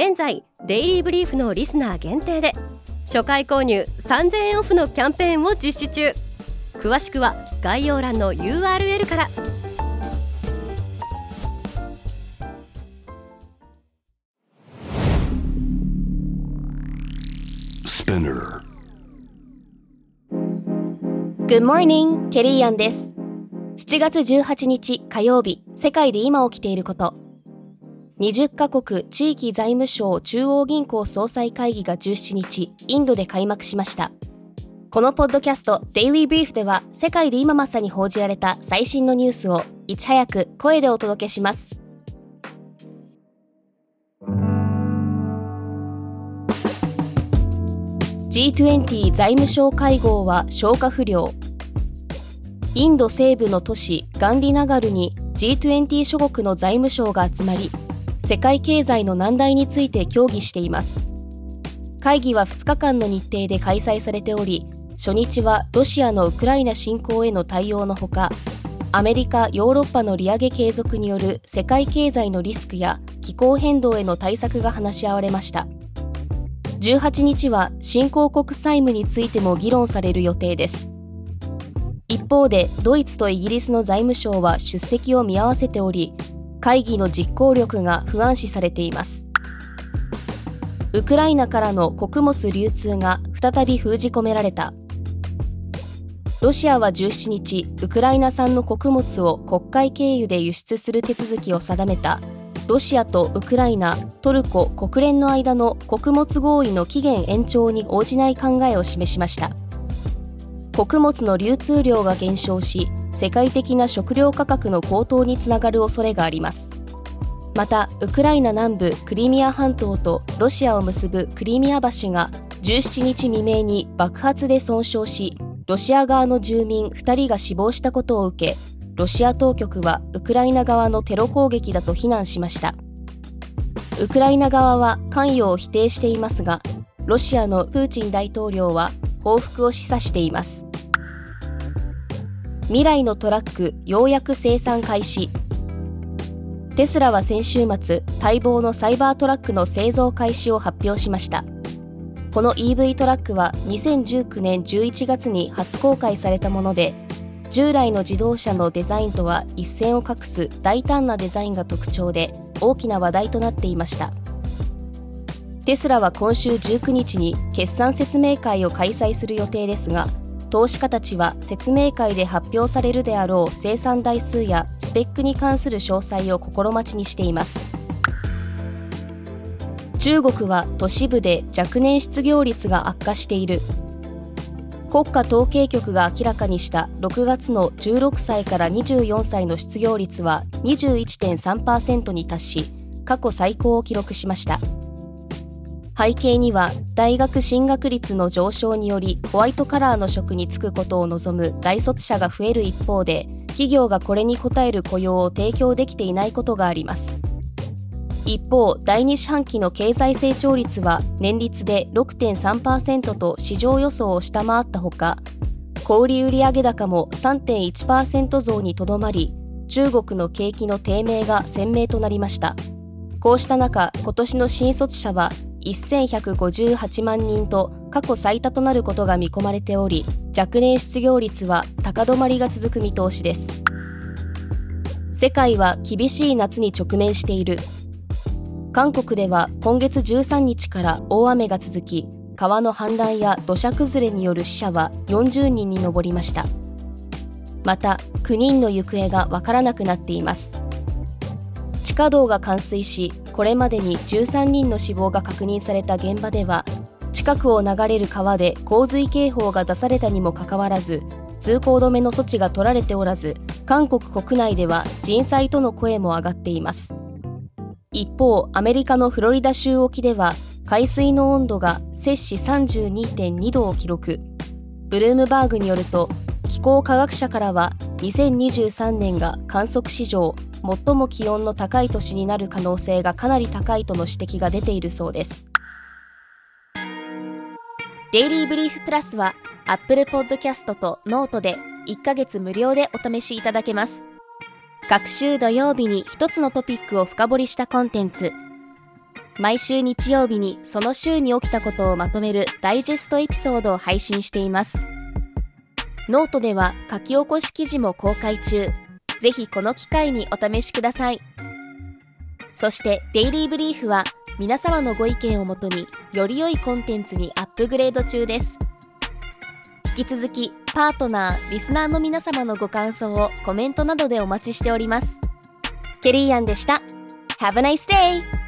現在デイリーブリーフのリスナー限定で初回購入3000円オフのキャンペーンを実施中。詳しくは概要欄の URL からス p i n n e Good morning, ケリーアンです。7月18日火曜日世界で今起きていること20カ国地域財務省中央銀行総裁会議が17日、インドで開幕しました。このポッドキャスト、デイリーブリーフでは、世界で今まさに報じられた最新のニュースを、いち早く声でお届けします。G20 財務省会合は消化不良。インド西部の都市ガンディナガルに G20 諸国の財務省が集まり世界経済の難題について協議しています。会議は2日間の日程で開催されており初日はロシアのウクライナ侵攻への対応のほかアメリカ・ヨーロッパの利上げ継続による世界経済のリスクや気候変動への対策が話し合われました。18日は新興国債務についても議論される予定です。一方でドイツとイギリスの財務省は出席を見合わせており会議の実行力が不安視されています。ウクライナからの穀物流通が再び封じ込められた。ロシアは17日ウクライナ産の穀物を国会経由で輸出する手続きを定めた。ロシアとウクライナトルコ国連の間の穀物合意の期限延長に応じない考えを示しました。穀物の流通量が減少し世界的な食料価格の高騰につながる恐れがあります。またウクライナ南部クリミア半島とロシアを結ぶクリミア橋が17日未明に爆発で損傷しロシア側の住民2人が死亡したことを受けロシア当局はウクライナ側のテロ攻撃だと非難しました。ウクライナ側は関与を否定していますがロシアのプーチン大統領は報復を示唆しています。未来のトラックようやく生産開始。テスラは先週末待望のサイバートラックの製造開始を発表しました。この EV トラックは2019年11月に初公開されたもので従来の自動車のデザインとは一線を画す大胆なデザインが特徴で大きな話題となっていました。テスラは今週19日に決算説明会を開催する予定ですが投資家たちは説明会で発表されるであろう生産台数やスペックに関する詳細を心待ちにしています。中国は都市部で若年失業率が悪化している。国家統計局が明らかにした6月の16歳から24歳の失業率は21.3%に達し過去最高を記録しました。背景には大学進学率の上昇によりホワイトカラーの職に就くことを望む大卒者が増える一方で企業がこれに応える雇用を提供できていないことがあります。一方第2四半期の経済成長率は年率で6.3%と市場予想を下回ったほか小売売上高も3.1%増にとどまり中国の景気の低迷が鮮明となりました。こうした中今年の新卒者は1158万人と過去最多となることが見込まれており若年失業率は高止まりが続く見通しです。世界は厳しい夏に直面している。韓国では今月13日から大雨が続き川の氾濫や土砂崩れによる死者は40人に上りました。また9人の行方がわからなくなっています。地下道が冠水しこれまでに13人の死亡が確認された現場では近くを流れる川で洪水警報が出されたにもかかわらず通行止めの措置が取られておらず韓国国内では人災との声も上がっています。一方アメリカのフロリダ州沖では海水の温度が摂氏32.2度を記録。ブルームバーグによると気候科学者からは2023年が観測史上最も気温の高い年になる可能性がかなり高いとの指摘が出ているそうです。デイリーブリーフプラスは Apple Podcast と Note で1ヶ月無料でお試しいただけます。各週土曜日に一つのトピックを深掘りしたコンテンツ。毎週日曜日にその週に起きたことをまとめるダイジェストエピソードを配信しています。ノートでは書き起こし記事も公開中。ぜひこの機会にお試しください。そしてデイリーブリーフは皆様のご意見をもとにより良いコンテンツにアップグレード中です。引き続きパートナーリスナーの皆様のご感想をコメントなどでお待ちしております。ケリーアンでした。Have a nice day!